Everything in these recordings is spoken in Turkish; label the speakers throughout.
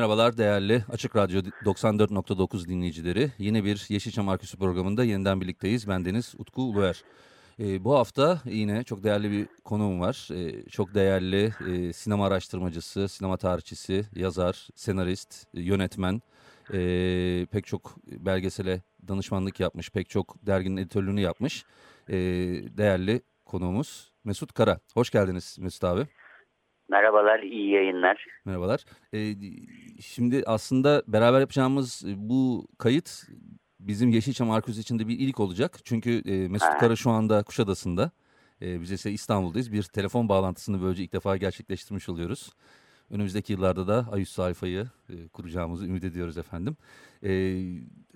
Speaker 1: Merhabalar değerli Açık Radyo 94.9 dinleyicileri. Yine bir Yeşilçam Arküsü programında yeniden birlikteyiz. Ben Deniz Utku Uluer. Ee, bu hafta yine çok değerli bir konuğum var. Ee, çok değerli e, sinema araştırmacısı, sinema tarihçisi, yazar, senarist, yönetmen. Ee, pek çok belgesele danışmanlık yapmış, pek çok derginin editörlüğünü yapmış. Ee, değerli konuğumuz Mesut Kara. Hoş geldiniz Mesut abi.
Speaker 2: Merhabalar, iyi yayınlar.
Speaker 1: Merhabalar. Ee, şimdi aslında beraber yapacağımız bu kayıt bizim Yeşilçam Arkeolojisi için de bir ilk olacak. Çünkü e, Mesut ha. Kara şu anda Kuşadası'nda. E, biz ise İstanbul'dayız. Bir telefon bağlantısını böylece ilk defa gerçekleştirmiş oluyoruz. Önümüzdeki yıllarda da A100 sayfayı e, kuracağımızı ümit ediyoruz efendim. E,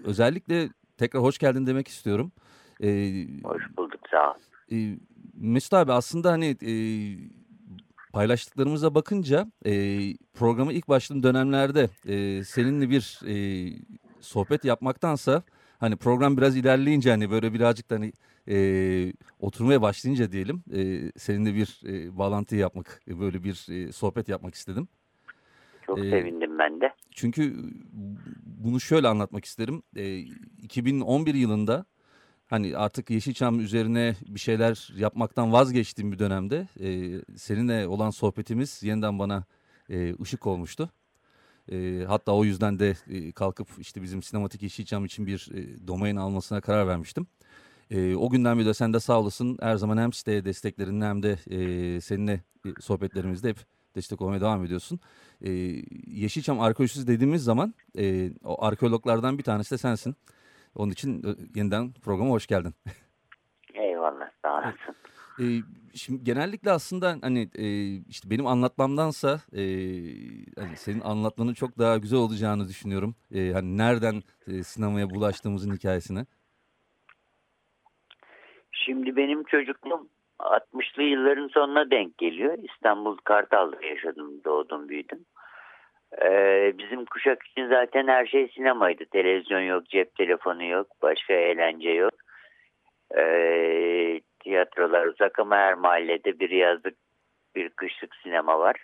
Speaker 1: özellikle tekrar hoş geldin demek istiyorum.
Speaker 2: E, hoş bulduk sağ ol.
Speaker 1: E, Mesut abi aslında hani... E, paylaştıklarımıza bakınca e, programı ilk başladığım dönemlerde e, seninle bir e, sohbet yapmaktansa hani program biraz ilerleyince hani böyle birazcık da hani e, oturmaya başlayınca diyelim e, seninle bir e, bağlantı yapmak böyle bir e, sohbet yapmak istedim.
Speaker 2: Çok ee, sevindim ben de.
Speaker 1: Çünkü bunu şöyle anlatmak isterim. E, 2011 yılında hani artık Yeşilçam üzerine bir şeyler yapmaktan vazgeçtiğim bir dönemde e, seninle olan sohbetimiz yeniden bana e, ışık olmuştu. E, hatta o yüzden de e, kalkıp işte bizim sinematik Yeşilçam için bir e, domain almasına karar vermiştim. E, o günden beri de sen de sağ olasın her zaman hem siteye desteklerin hem de e, seninle e, sohbetlerimizde hep destek olmaya devam ediyorsun. E, Yeşilçam arkeolojisi dediğimiz zaman e, o arkeologlardan bir tanesi de sensin. Onun için e, yeniden programa hoş geldin.
Speaker 2: Eyvallah sağ olasın.
Speaker 1: E, şimdi genellikle aslında hani e, işte benim anlatmamdansa e, hani senin anlatmanın çok daha güzel olacağını düşünüyorum. E, hani nereden e, sinemaya bulaştığımızın hikayesine.
Speaker 2: Şimdi benim çocukluğum 60'lı yılların sonuna denk geliyor. İstanbul Kartal'da yaşadım, doğdum, büyüdüm. Ee, bizim kuşak için zaten her şey sinemaydı. Televizyon yok, cep telefonu yok, başka eğlence yok. Ee, tiyatrolar uzak ama her mahallede bir yazlık, bir kışlık sinema var.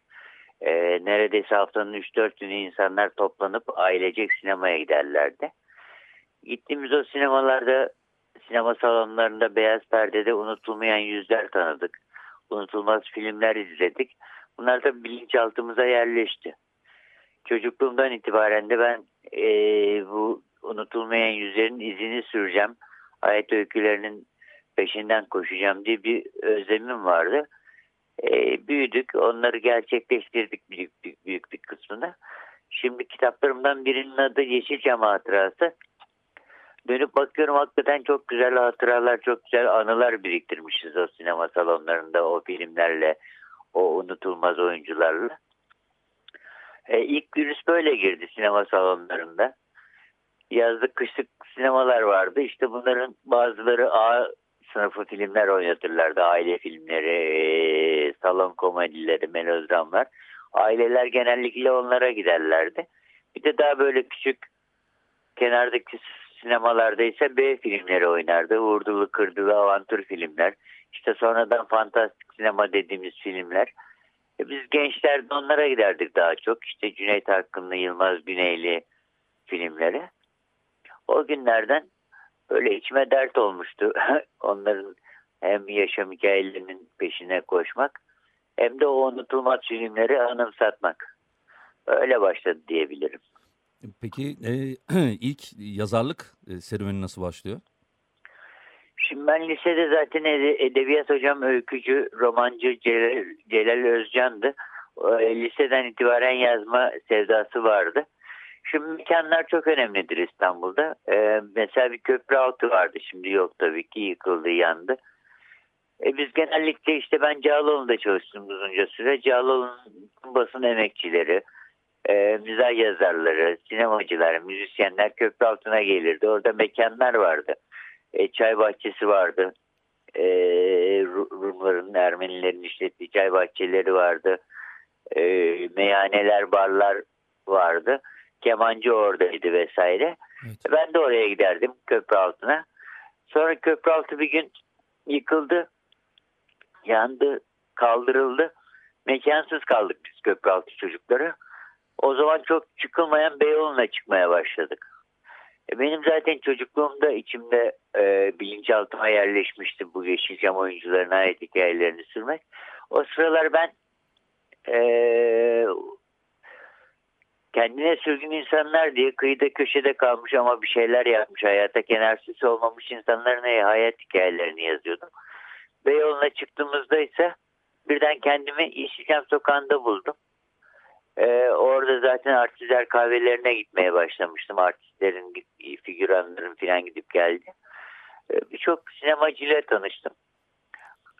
Speaker 2: Ee, neredeyse haftanın 3-4 günü insanlar toplanıp ailecek sinemaya giderlerdi. Gittiğimiz o sinemalarda, sinema salonlarında beyaz perdede unutulmayan yüzler tanıdık. Unutulmaz filmler izledik. Bunlar da bilinçaltımıza yerleşti çocukluğumdan itibaren de ben e, bu unutulmayan yüzlerin izini süreceğim. Ayet öykülerinin peşinden koşacağım diye bir özlemim vardı. E, büyüdük, onları gerçekleştirdik büyük, büyük, büyük bir kısmını. Şimdi kitaplarımdan birinin adı Yeşilçam Hatırası. Dönüp bakıyorum hakikaten çok güzel hatıralar, çok güzel anılar biriktirmişiz o sinema salonlarında, o filmlerle, o unutulmaz oyuncularla. E, ilk virüs böyle girdi sinema salonlarında. Yazlık kışlık sinemalar vardı. İşte bunların bazıları A sınıfı filmler oynatırlardı. Aile filmleri, salon komedileri, melodramlar. Aileler genellikle onlara giderlerdi. Bir de daha böyle küçük kenardaki sinemalarda ise B filmleri oynardı. Vurdulu kırdılı avantür filmler. İşte sonradan fantastik sinema dediğimiz filmler. E, biz gençler de onlara giderdik daha çok. İşte Cüneyt Arkın'lı, Yılmaz Güneyli filmlere. O günlerden böyle içime dert olmuştu. Onların hem yaşam hikayelerinin peşine koşmak hem de o unutulmaz filmleri anımsatmak. Öyle başladı diyebilirim.
Speaker 1: Peki e, ilk yazarlık e, serüveni nasıl başlıyor?
Speaker 2: Şimdi ben lisede zaten edebiyat hocam öykücü, romancı Celal, Özcan'dı. Liseden itibaren yazma sevdası vardı. Şimdi mekanlar çok önemlidir İstanbul'da. Ee, mesela bir köprü altı vardı. Şimdi yok tabii ki yıkıldı, yandı. E, biz genellikle işte ben Cağaloğlu'nda çalıştım uzunca süre. Cağaloğlu'nun basın emekçileri, e, mizah yazarları, sinemacılar, müzisyenler köprü altına gelirdi. Orada mekanlar vardı. E, çay bahçesi vardı. E, Rumların, Ermenilerin işlettiği çay bahçeleri vardı. E, meyhaneler, barlar vardı. Kemancı oradaydı vesaire. Evet. Ben de oraya giderdim köprü altına. Sonra köprü altı bir gün yıkıldı. Yandı, kaldırıldı. Mekansız kaldık biz köprü altı çocukları. O zaman çok çıkılmayan Beyoğlu'na çıkmaya başladık. E benim zaten çocukluğumda içimde e, bilinçaltıma yerleşmişti bu Yeşilçam oyuncularına ait hikayelerini sürmek. O sıralar ben e, kendine sürgün insanlar diye kıyıda köşede kalmış ama bir şeyler yapmış hayata kenarsız olmamış insanların hayat hikayelerini yazıyordum. Beyoğlu'na çıktığımızda ise birden kendimi Yeşilçam sokağında buldum. Ee, orada zaten artistler kahvelerine gitmeye başlamıştım. Artistlerin, figüranların falan gidip geldi. Ee, Birçok sinemacıyla tanıştım.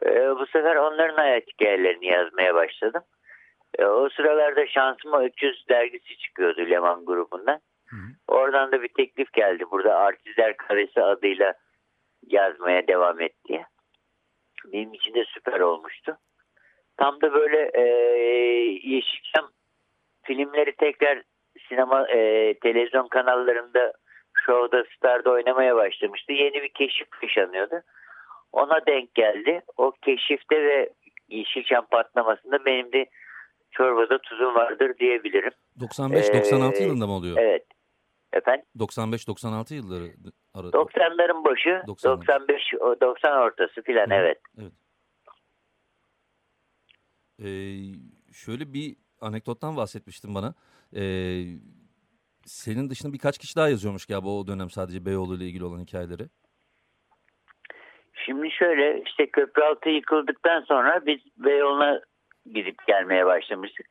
Speaker 2: Ee, bu sefer onların hayat hikayelerini yazmaya başladım. Ee, o sıralarda Şansıma Öküz dergisi çıkıyordu Leman grubundan. Hı hı. Oradan da bir teklif geldi. Burada Artistler Karesi adıyla yazmaya devam et diye. Benim için de süper olmuştu. Tam da böyle e, Yeşilçam filmleri tekrar sinema e, televizyon kanallarında Show'da Star'da oynamaya başlamıştı. Yeni bir keşif yaşanıyordu. Ona denk geldi. O keşifte ve Yeşilçam patlamasında benim de çorbada tuzum vardır diyebilirim.
Speaker 1: 95-96 ee, yılında mı oluyor?
Speaker 2: Evet. Efendim?
Speaker 1: 95-96 yılları
Speaker 2: arası. 90'ların başı, 95 90 ortası filan evet. Evet.
Speaker 1: Ee, şöyle bir anekdottan bahsetmiştin bana. Ee, senin dışında birkaç kişi daha yazıyormuş galiba o dönem sadece Beyoğlu ile ilgili olan hikayeleri.
Speaker 2: Şimdi şöyle işte Köprüaltı yıkıldıktan sonra biz Beyoğlu'na gidip gelmeye başlamıştık.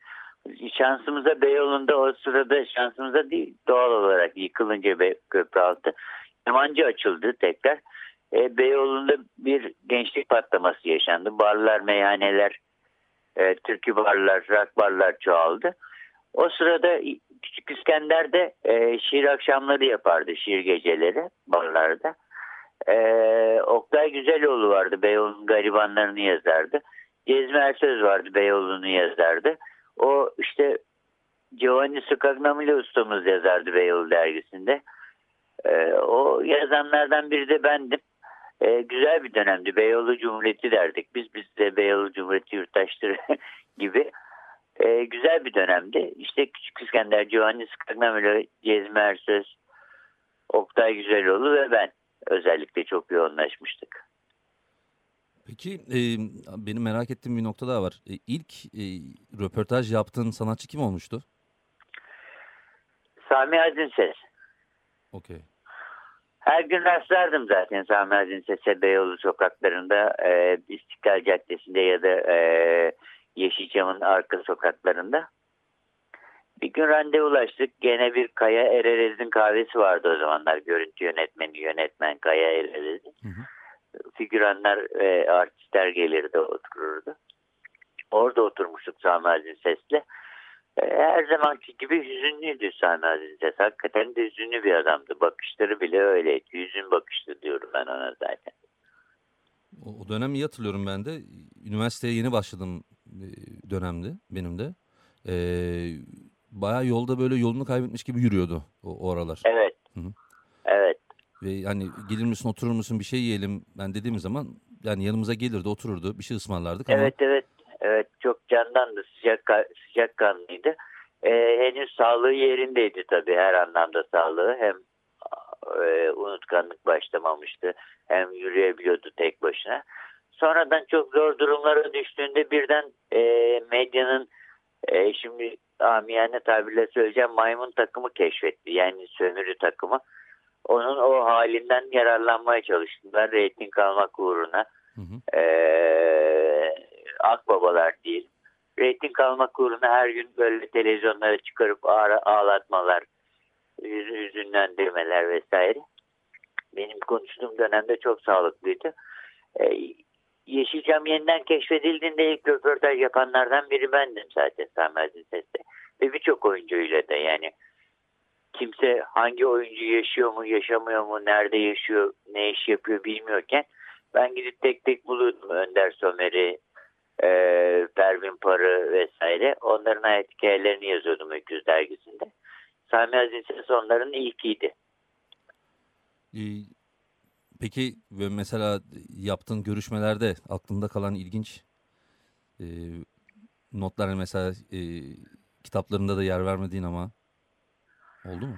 Speaker 2: Şansımıza Beyoğlu'nda o sırada şansımıza değil doğal olarak yıkılınca Köprüaltı Yamancı açıldı tekrar. E, Beyoğlu'nda bir gençlik patlaması yaşandı. Barlar, meyhaneler, e, türkü barlar, rock barlar çoğaldı. O sırada Küçük İskender'de e, şiir akşamları yapardı, şiir geceleri barlarda. E, Oktay Güzeloğlu vardı, Beyoğlu'nun garibanlarını yazardı. Cezmi Ersöz vardı, Beyoğlu'nu yazardı. O işte Giovanni Scagnamile ustamız yazardı Beyoğlu dergisinde. E, o yazanlardan biri de bendim. E, güzel bir dönemdi. Beyoğlu Cumhuriyeti derdik. Biz biz de Beyoğlu Cumhuriyeti yurttaşları gibi. E, güzel bir dönemdi. İşte Küçük İskender, Giovanni Scagnamelo, Cezmi Ersöz, Oktay Güzeloğlu ve ben özellikle çok yoğunlaşmıştık.
Speaker 1: Peki e, benim merak ettiğim bir nokta daha var. E, ilk e, röportaj yaptığın sanatçı kim olmuştu?
Speaker 2: Sami Azinses.
Speaker 1: Okey.
Speaker 2: Her gün rastlardım zaten Sami Azinses'e Beyoğlu sokaklarında, e, İstiklal Caddesi'nde ya da e, Yeşilçam'ın arka sokaklarında. Bir gün randevulaştık. Gene bir Kaya Ererez'in kahvesi vardı o zamanlar. Görüntü yönetmeni, yönetmen Kaya Ererez'in. Figüranlar ve artistler gelirdi otururdu. Orada oturmuştuk Sami Azinses'le. E, her zamanki gibi hüzünlüydü Sami Aziz Hakikaten de hüzünlü bir adamdı. Bakışları bile öyleydi. Hüzün bakıştı diyorum ben ona zaten.
Speaker 1: O, dönem iyi hatırlıyorum ben de. Üniversiteye yeni başladım e, dönemde benim de. Ee, bayağı yolda böyle yolunu kaybetmiş gibi yürüyordu o, o aralar.
Speaker 2: Evet. Hı -hı. Evet.
Speaker 1: Ve hani gelir misin oturur musun bir şey yiyelim ben dediğim zaman yani yanımıza gelirdi otururdu bir şey ısmarlardık
Speaker 2: ama. Evet evet Evet çok candandı sıcak sıcak kanlıydı. Ee, henüz sağlığı yerindeydi tabii her anlamda sağlığı. Hem e, unutkanlık başlamamıştı hem yürüyebiliyordu tek başına. Sonradan çok zor durumlara düştüğünde birden e, medyanın e, şimdi amiyane tabirle söyleyeceğim maymun takımı keşfetti. Yani sömürü takımı. Onun o halinden yararlanmaya çalıştılar reyting almak uğruna. Hı hı. E, akbabalar değil. Rating almak uğruna her gün böyle televizyonlara çıkarıp ağlatmalar, hüzünlendirmeler vesaire. Benim konuştuğum dönemde çok sağlıklıydı. E, Yeşilçam yeniden keşfedildiğinde ilk röportaj yapanlardan biri bendim zaten Sami Aziz Ses'te. Ve birçok oyuncuyla da yani kimse hangi oyuncu yaşıyor mu yaşamıyor mu nerede yaşıyor ne iş yapıyor bilmiyorken ben gidip tek tek buluyordum Önder Somer'i e, Pervin Parı vesaire onların hayat hikayelerini yazıyordum Öküz dergisinde. Sami Aziz Ses onların ilkiydi.
Speaker 1: Ee, peki ve mesela yaptığın görüşmelerde aklında kalan ilginç e, notlar mesela e, kitaplarında da yer vermediğin ama oldu mu?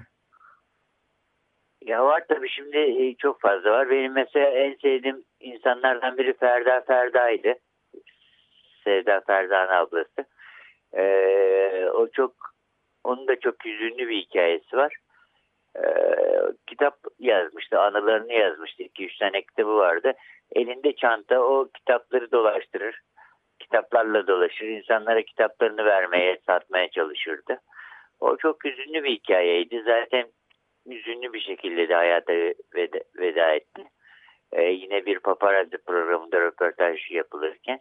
Speaker 2: Ya var tabii şimdi e, çok fazla var. Benim mesela en sevdiğim insanlardan biri Ferda Ferda'ydı. Sevda Ferda'nın ablası. Ee, o çok onun da çok hüzünlü bir hikayesi var. Ee, kitap yazmıştı, anılarını yazmıştı. 2-3 tane kitabı vardı. Elinde çanta o kitapları dolaştırır. Kitaplarla dolaşır. İnsanlara kitaplarını vermeye, satmaya çalışırdı. O çok hüzünlü bir hikayeydi. Zaten hüzünlü bir şekilde de hayata veda, veda etti. Ee, yine bir paparazzi programında röportaj yapılırken.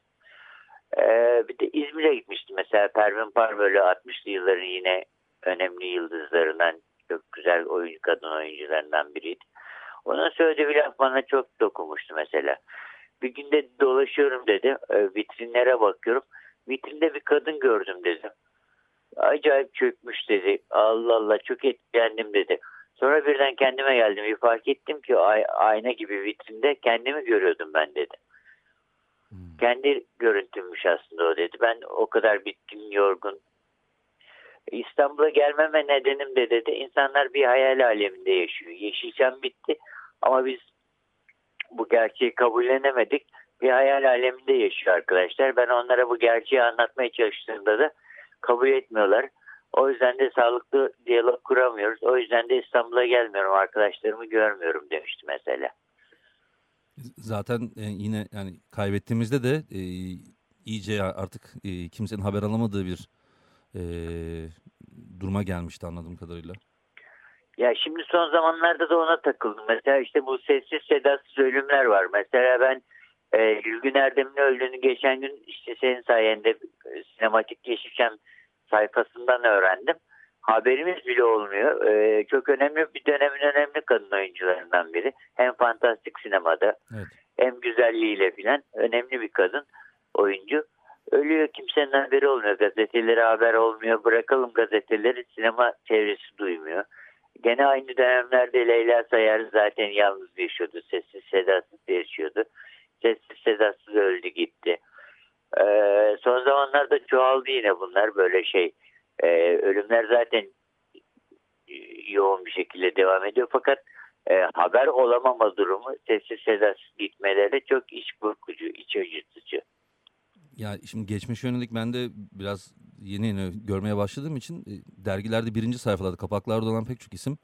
Speaker 2: Ee, bir de İzmir'e gitmiştim. Mesela Pervin Par böyle 60'lı yılların yine önemli yıldızlarından çok güzel oyuncu, kadın oyuncularından biriydi. Onun söylediği bir laf bana çok dokunmuştu mesela. Bir günde dolaşıyorum dedi. E, vitrinlere bakıyorum. Vitrinde bir kadın gördüm dedi. Acayip çökmüş dedi. Allah Allah çok etkilendim dedi. Sonra birden kendime geldim. Bir fark ettim ki ay ayna gibi vitrinde kendimi görüyordum ben dedi. Hmm. Kendi görüntümmüş aslında o dedi. Ben o kadar bitkin, yorgun. İstanbul'a gelmeme nedenim de dedi. İnsanlar bir hayal aleminde yaşıyor. Yeşilçam bitti ama biz bu gerçeği kabullenemedik. Bir hayal aleminde yaşıyor arkadaşlar. Ben onlara bu gerçeği anlatmaya çalıştığımda da kabul etmiyorlar. O yüzden de sağlıklı diyalog kuramıyoruz. O yüzden de İstanbul'a gelmiyorum. Arkadaşlarımı görmüyorum demişti mesela.
Speaker 1: Zaten e, yine yani kaybettiğimizde de e, iyice artık e, kimsenin haber alamadığı bir e, duruma gelmişti anladığım kadarıyla.
Speaker 2: Ya şimdi son zamanlarda da ona takıldım. Mesela işte bu sessiz sedasız ölümler var. Mesela ben e, Gülgün Erdem'in öldüğünü geçen gün işte senin sayende e, sinematik Yeşilçam sayfasından öğrendim. Haberimiz bile olmuyor. Ee, çok önemli bir dönemin önemli kadın oyuncularından biri. Hem fantastik sinemada evet. hem güzelliğiyle filan önemli bir kadın oyuncu. Ölüyor kimsenin haberi olmuyor. Gazetelere haber olmuyor. Bırakalım gazeteleri sinema çevresi duymuyor. Gene aynı dönemlerde Leyla Sayar zaten yalnız yaşıyordu. Sessiz sedasız yaşıyordu. Sessiz sedasız öldü gitti. Ee, son zamanlarda çoğaldı yine bunlar böyle şey. Ee, ölümler zaten yoğun bir şekilde devam ediyor. Fakat e, haber olamama durumu sessiz sedasız gitmeleri çok iç burkucu, iç acıtıcı.
Speaker 1: Ya şimdi geçmiş yönelik ben de biraz yeni yeni görmeye başladığım için e, dergilerde birinci sayfalarda kapaklarda olan pek çok isim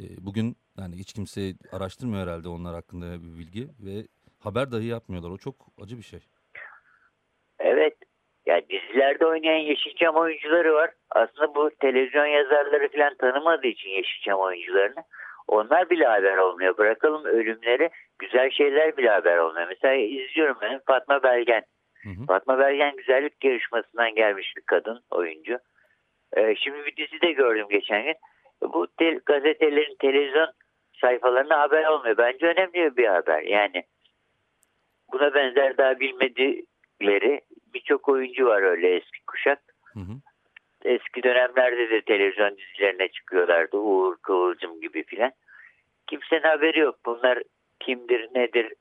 Speaker 1: e, bugün yani hiç kimse araştırmıyor herhalde onlar hakkında bir bilgi ve haber dahi yapmıyorlar. O çok acı bir şey.
Speaker 2: Dizilerde oynayan Yeşilçam oyuncuları var. Aslında bu televizyon yazarları falan tanımadığı için Yeşilçam oyuncularını onlar bile haber olmuyor. Bırakalım ölümleri güzel şeyler bile haber olmuyor. Mesela izliyorum ben Fatma Belgen. Hı hı. Fatma Belgen güzellik yarışmasından gelmiş bir kadın oyuncu. Ee, şimdi bir dizi de gördüm geçen gün. Bu te gazetelerin televizyon sayfalarına haber olmuyor. Bence önemli bir haber. Yani buna benzer daha bilmedikleri birçok oyuncu var öyle eski kuşak. Hı hı. Eski dönemlerde de televizyon dizilerine çıkıyorlardı. Uğur, Kıvılcım gibi filan. Kimsenin haberi yok. Bunlar kimdir, nedir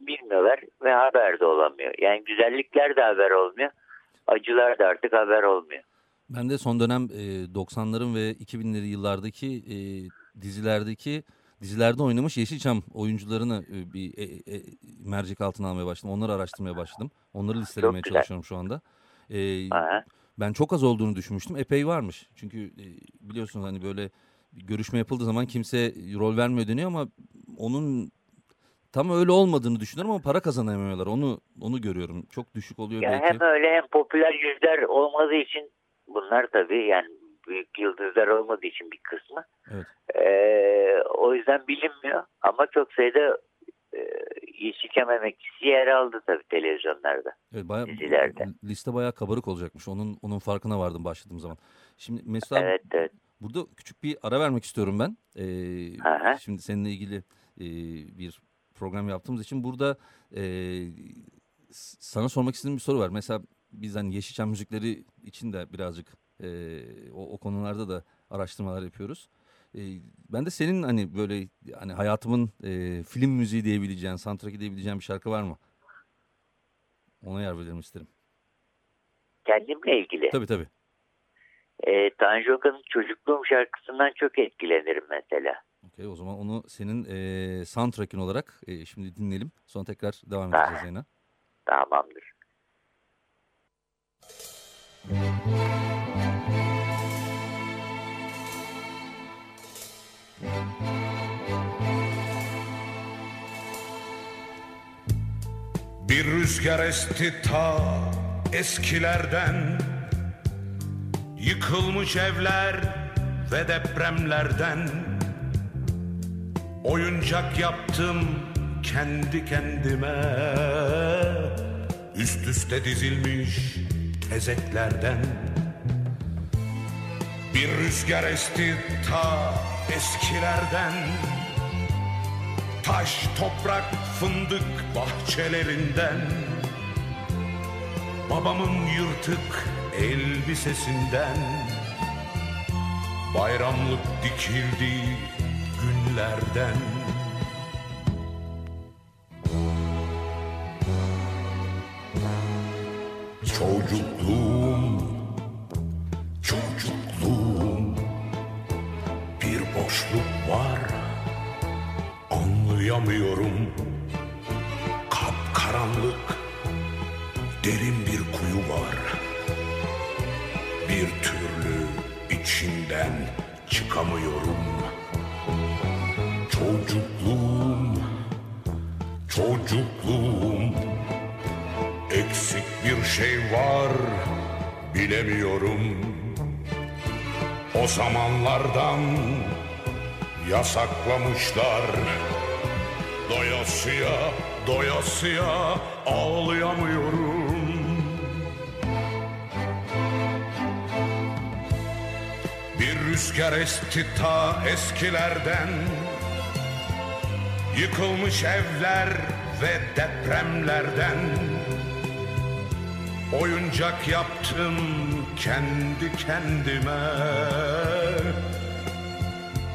Speaker 2: bilmiyorlar ve haber de olamıyor. Yani güzellikler de haber olmuyor. Acılar da artık haber olmuyor.
Speaker 1: Ben de son dönem e, 90'ların ve 2000'leri yıllardaki e, dizilerdeki dizilerde oynamış Yeşilçam oyuncularını e, bir e, e, mercek altına almaya başladım. Onları araştırmaya başladım. Onları listelemeye çalışıyorum şu anda. E, ben çok az olduğunu düşünmüştüm. Epey varmış. Çünkü e, biliyorsunuz hani böyle görüşme yapıldığı zaman kimse rol vermiyor deniyor ama onun tam öyle olmadığını düşünüyorum ama para kazanamıyorlar. Onu onu görüyorum. Çok düşük oluyor
Speaker 2: yani
Speaker 1: belki.
Speaker 2: Hem öyle hem popüler yüzler olmadığı için bunlar tabii yani büyük yıldızlar olmadığı için bir kısmı. Evet. Ee, o yüzden bilinmiyor ama çok sayıda Yeşilçam emekçisi yer aldı tabii televizyonlarda.
Speaker 1: Evet, bayağı,
Speaker 2: Dizilerde.
Speaker 1: liste bayağı kabarık olacakmış. Onun onun farkına vardım başladığım zaman. Şimdi Mesut abi,
Speaker 2: Evet evet.
Speaker 1: burada küçük bir ara vermek istiyorum ben. Ee, şimdi seninle ilgili e, bir program yaptığımız için burada e, sana sormak istediğim bir soru var. Mesela biz hani Yeşilçam müzikleri için de birazcık e, o, o konularda da araştırmalar yapıyoruz. E, ben de senin hani böyle hani hayatımın e, film müziği diyebileceğin, soundtrack'i diyebileceğin bir şarkı var mı? Ona yer verelim isterim.
Speaker 2: Kendimle ilgili.
Speaker 1: Tabii tabii.
Speaker 2: E, Tanju Okan'ın çocukluğum şarkısından çok etkilenirim mesela.
Speaker 1: Okey o zaman onu senin e, soundtrack'in olarak e, şimdi dinleyelim. Sonra tekrar devam edeceğiz yayına.
Speaker 2: Tamamdır.
Speaker 3: Bir rüzgar esti ta eskilerden. Yıkılmış evler ve depremlerden. Oyuncak yaptım kendi kendime. Üst üste dizilmiş tezeklerden Bir rüzgar esti ta eskilerden. Taş, toprak, fındık bahçelerinden Babamın yırtık elbisesinden Bayramlık dikildiği günlerden. Çocukluğum, çocukluğum Bir boşluk var Anlayamıyorum Derin bir kuyu var. Bir türlü içinden çıkamıyorum. Çocukluğum Çocukluğum. Eksik bir şey var Bilemiyorum. O zamanlardan yasaklamışlar. Doyasıya, doyasıya ağlayamıyorum rüzgar esti ta eskilerden. Yıkılmış evler ve depremlerden. Oyuncak yaptım kendi kendime.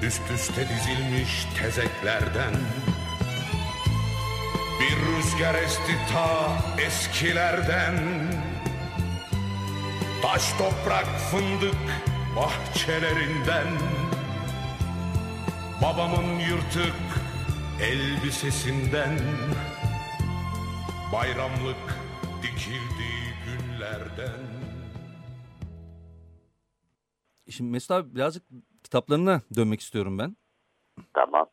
Speaker 3: Üst üste dizilmiş tezeklerden. Bir rüzgar esti ta eskilerden. Taş toprak fındık bahçelerinden Babamın yırtık elbisesinden Bayramlık dikildiği günlerden
Speaker 1: Şimdi Mesut abi birazcık kitaplarına dönmek istiyorum ben.
Speaker 2: Tamam.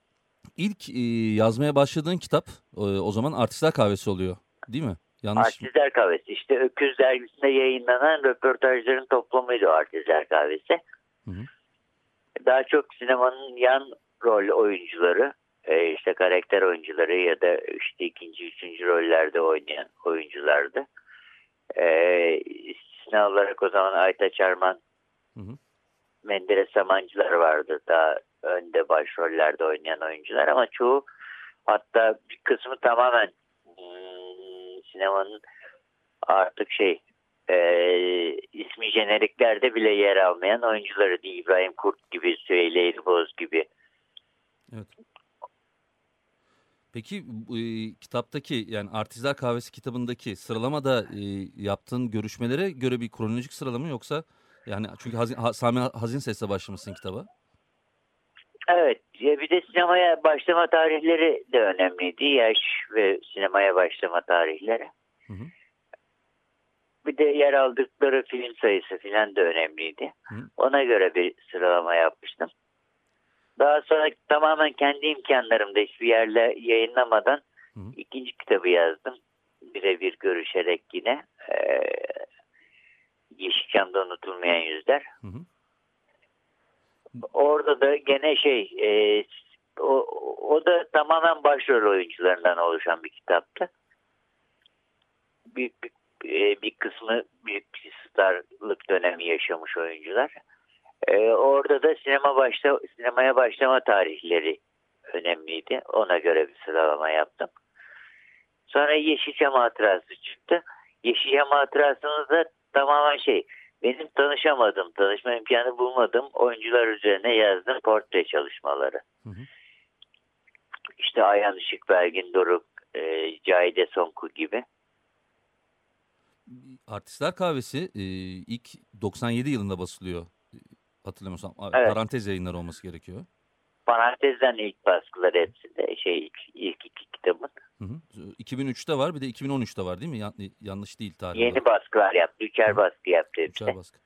Speaker 1: İlk e, yazmaya başladığın kitap e, o zaman Artistler Kahvesi oluyor değil mi? Yanlış mı?
Speaker 2: Artistler Kahvesi. İşte Öküz Dergisi'nde yayınlanan röportajların toplamıydı o Artistler Kahvesi.
Speaker 1: Hı hı.
Speaker 2: Daha çok sinemanın yan rol oyuncuları, e, işte karakter oyuncuları ya da işte ikinci, üçüncü rollerde oynayan oyunculardı. E, istisna olarak o zaman Aytaç Arman,
Speaker 1: Hı hı.
Speaker 2: Menderes Samancılar vardı daha önde başrollerde oynayan oyuncular ama çoğu hatta bir kısmı tamamen sinemanın artık şey e, ismi jeneriklerde bile yer almayan oyuncuları değil. İbrahim Kurt gibi, Süheyl Eğriboz gibi.
Speaker 1: Evet. Peki e, kitaptaki yani Artistler Kahvesi kitabındaki sıralamada e, yaptığın görüşmelere göre bir kronolojik sıralama yoksa yani çünkü hazin, ha, Sami Hazin Ses'le başlamışsın kitaba.
Speaker 2: Evet, ya bir de sinemaya başlama tarihleri de önemliydi. Yaş ve sinemaya başlama tarihleri.
Speaker 1: Hı hı.
Speaker 2: Bir de yer aldıkları film sayısı filan da önemliydi.
Speaker 1: Hı.
Speaker 2: Ona göre bir sıralama yapmıştım. Daha sonra tamamen kendi imkanlarımda hiçbir yerle yayınlamadan
Speaker 1: Hı.
Speaker 2: ikinci kitabı yazdım. Birebir görüşerek yine. Ee, Yeşilçam'da unutulmayan yüzler.
Speaker 1: Hı hı.
Speaker 2: Orada da gene şey e, o, o da tamamen başrol oyuncularından oluşan bir kitaptı. Büyük bir, e, bir kısmı büyük bir starlık dönemi yaşamış oyuncular. E, orada da sinema başta sinemaya başlama tarihleri önemliydi. Ona göre bir sıralama yaptım. Sonra Yeşilçam Hatırası çıktı. Yeşilçam Hatırası'nı da tamamen şey benim tanışamadım, tanışma imkanı bulmadım oyuncular üzerine yazdığım portre çalışmaları. Hı hı. İşte Ayhan Işık, Belgin Doruk, e, Cahide Sonku gibi.
Speaker 1: Artistler Kahvesi e, ilk 97 yılında basılıyor. Hatırlamıyorsam evet. parantez yayınları olması gerekiyor.
Speaker 2: Parantezden ilk baskılar hepsinde şey ilk, ilk iki kitabın.
Speaker 1: Hı hı. 2003'te var bir de 2013'te var değil mi? Yan, yanlış değil tarih.
Speaker 2: Yeni baskılar yaptı. Üçer hı. baskı yaptı hepsi. Üçer baskı.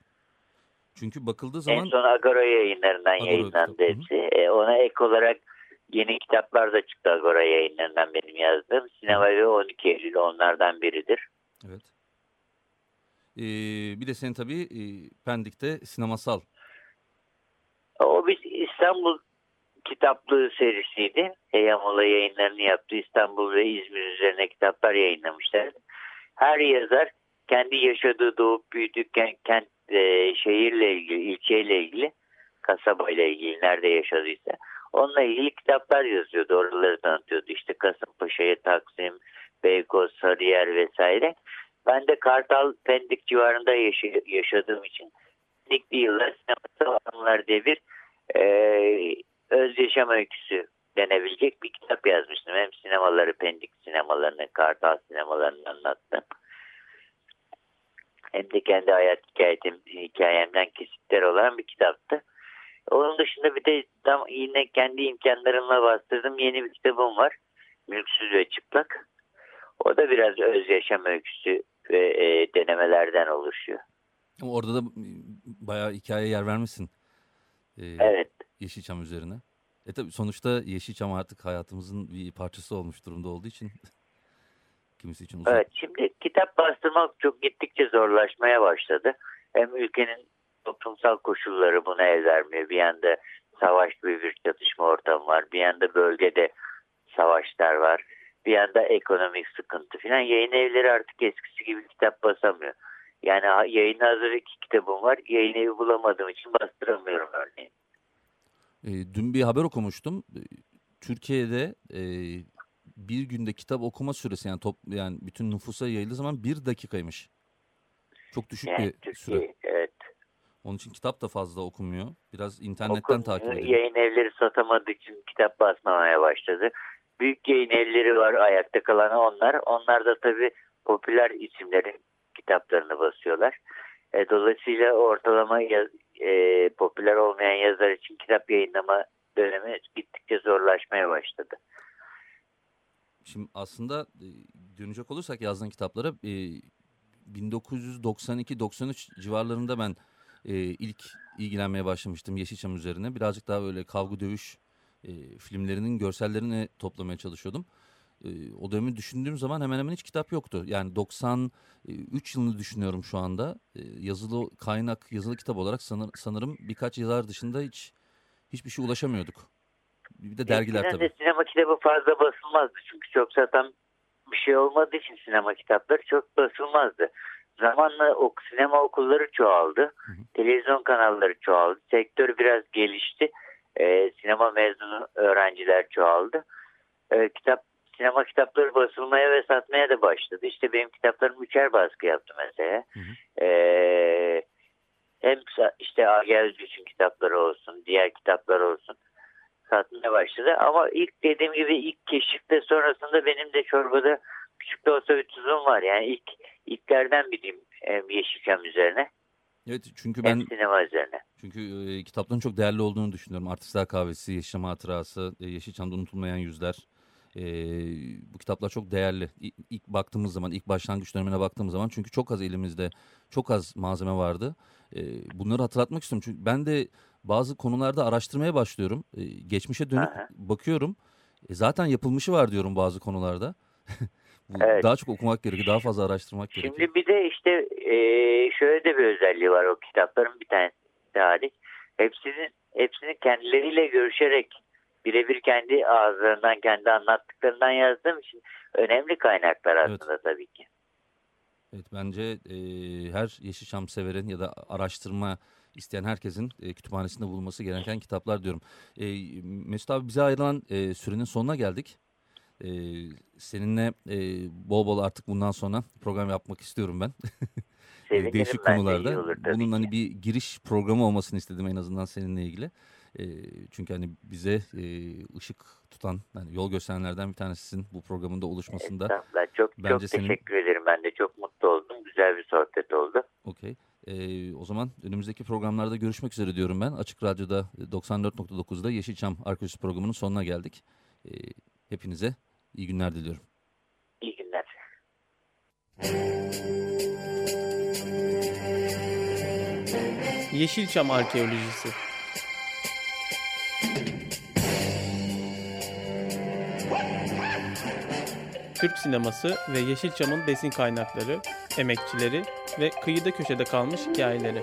Speaker 1: Çünkü bakıldığı zaman...
Speaker 2: En son Agora yayınlarından Agora yayınlandı kitap. hepsi. E, ona ek olarak yeni kitaplar da çıktı Agora yayınlarından benim yazdığım. Sinema ve 12 Eylül onlardan biridir.
Speaker 1: Evet. Ee, bir de senin tabii e, Pendik'te sinemasal.
Speaker 2: O biz İstanbul kitaplığı serisiydi. Heyamola yayınlarını yaptı. İstanbul ve İzmir üzerine kitaplar yayınlamışlar. Her yazar kendi yaşadığı doğup büyüdüğü kent, e, şehirle ilgili, ilçeyle ilgili, kasabayla ilgili nerede yaşadıysa onunla ilgili kitaplar yazıyordu. Oraları tanıtıyordu. İşte Kasımpaşa'ya Taksim, Beykoz, Sarıyer vesaire. Ben de Kartal Pendik civarında yaşa yaşadığım için Pendikli yıllar sineması anılar diye bir e, öz yaşam öyküsü denebilecek bir kitap yazmıştım. Hem sinemaları, Pendik sinemalarını, Kartal sinemalarını anlattım. Hem de kendi hayat hikayetim, hikayemden kesitler olan bir kitaptı. Onun dışında bir de tam yine kendi imkanlarımla bastırdım yeni bir kitabım var. Mülksüz ve Çıplak. O da biraz öz yaşam öyküsü ve e, denemelerden oluşuyor.
Speaker 1: Ama orada da bayağı hikaye yer vermişsin.
Speaker 2: Ee, evet.
Speaker 1: Yeşilçam üzerine. E tabi sonuçta Yeşilçam artık hayatımızın bir parçası olmuş durumda olduğu için kimisi için uzak.
Speaker 2: Evet şimdi kitap bastırmak çok gittikçe zorlaşmaya başladı. Hem ülkenin toplumsal koşulları buna el vermiyor. Bir yanda savaş gibi bir çatışma ortamı var. Bir yanda bölgede savaşlar var. Bir yanda ekonomik sıkıntı falan. Yayın evleri artık eskisi gibi kitap basamıyor. Yani yayın hazır iki kitabım var. Yayın evi bulamadığım için bastıramıyorum örneğin.
Speaker 1: E, dün bir haber okumuştum. E, Türkiye'de e, bir günde kitap okuma süresi yani top yani bütün nüfusa yayıldığı zaman bir dakikaymış. Çok düşük yani, bir Türkiye, süre.
Speaker 2: Evet.
Speaker 1: Onun için kitap da fazla okunmuyor. Biraz internetten
Speaker 2: Okun,
Speaker 1: takip ediyor.
Speaker 2: Yayın evleri satamadığı için kitap basmamaya başladı. Büyük yayın evleri var ayakta kalan onlar. Onlar da tabii popüler isimlerin kitaplarını basıyorlar. E, dolayısıyla ortalama yaz, e, popüler olmayan yazar için kitap yayınlama dönemi gittikçe zorlaşmaya başladı.
Speaker 1: Şimdi aslında e, dönecek olursak yazdığın kitaplara 1992-93 e, civarlarında ben e, ilk ilgilenmeye başlamıştım Yeşilçam üzerine. Birazcık daha böyle kavga dövüş filmlerinin görsellerini toplamaya çalışıyordum. o dönemi düşündüğüm zaman hemen hemen hiç kitap yoktu. Yani 93 yılını düşünüyorum şu anda. yazılı kaynak, yazılı kitap olarak sanır, sanırım birkaç yazar dışında hiç hiçbir şey ulaşamıyorduk. Bir de dergiler tabii.
Speaker 2: De sinema kitabı fazla basılmazdı. Çünkü çok satan bir şey olmadığı için sinema kitapları çok basılmazdı. Zamanla ok, sinema okulları çoğaldı. Hı hı. Televizyon kanalları çoğaldı. Sektör biraz gelişti. Ee, sinema mezunu öğrenciler çoğaldı. Ee, kitap sinema kitapları basılmaya ve satmaya da başladı. İşte benim kitaplarım üçer baskı yaptı mesela. Hı hı. Ee, hem işte Agel için kitapları olsun, diğer kitaplar olsun satmaya başladı. Ama ilk dediğim gibi ilk keşifte sonrasında benim de çorbada küçük de olsa bir tuzum var. Yani ilk ilklerden biriyim Yeşilçam üzerine.
Speaker 1: Evet çünkü ben
Speaker 2: Hem sinema üzerine.
Speaker 1: Çünkü e, kitapların çok değerli olduğunu düşünüyorum. Artistler Kahvesi, Yeşilçam Hatırası, e, Yeşilçam'da unutulmayan yüzler. E, bu kitaplar çok değerli. İlk, ilk baktığımız zaman, ilk başlangıç dönemine baktığımız zaman çünkü çok az elimizde, çok az malzeme vardı. E, bunları hatırlatmak istiyorum. Çünkü ben de bazı konularda araştırmaya başlıyorum. E, geçmişe dönüp Aha. bakıyorum. E, zaten yapılmışı var diyorum bazı konularda. evet. Daha çok okumak gerekiyor, daha fazla araştırmak gerekiyor.
Speaker 2: Şimdi bir de işte e, şöyle de bir özelliği var o kitapların bir tanesi hariç. Hepsinin, hepsini kendileriyle görüşerek birebir kendi ağızlarından, kendi anlattıklarından yazdığım için önemli kaynaklar aslında evet. tabii ki.
Speaker 1: Evet bence e, her Yeşilçam severin ya da araştırma isteyen herkesin e, kütüphanesinde bulunması gereken kitaplar diyorum. E, Mesut abi bize ayrılan e, sürenin sonuna geldik. E, seninle e, bol bol artık bundan sonra program yapmak istiyorum ben.
Speaker 2: Sevinirim
Speaker 1: Değişik
Speaker 2: ben
Speaker 1: konularda.
Speaker 2: De olur,
Speaker 1: Bunun
Speaker 2: ki.
Speaker 1: hani bir giriş programı olmasını istedim en azından seninle ilgili. E, çünkü hani bize e, ışık tutan, yani yol gösterenlerden bir tanesisin bu programında oluşmasında.
Speaker 2: Çok, bence çok senin... teşekkür ederim. Ben de çok mutlu oldum. Güzel bir sohbet oldu.
Speaker 1: Okey. Ee, o zaman önümüzdeki programlarda görüşmek üzere diyorum ben. Açık Radyo'da 94.9'da Yeşilçam Arkeolojisi programının sonuna geldik. Ee, hepinize iyi günler diliyorum.
Speaker 2: İyi günler.
Speaker 4: Yeşilçam Arkeolojisi Türk sineması ve Yeşilçam'ın besin kaynakları, emekçileri ve kıyıda köşede kalmış hikayeleri.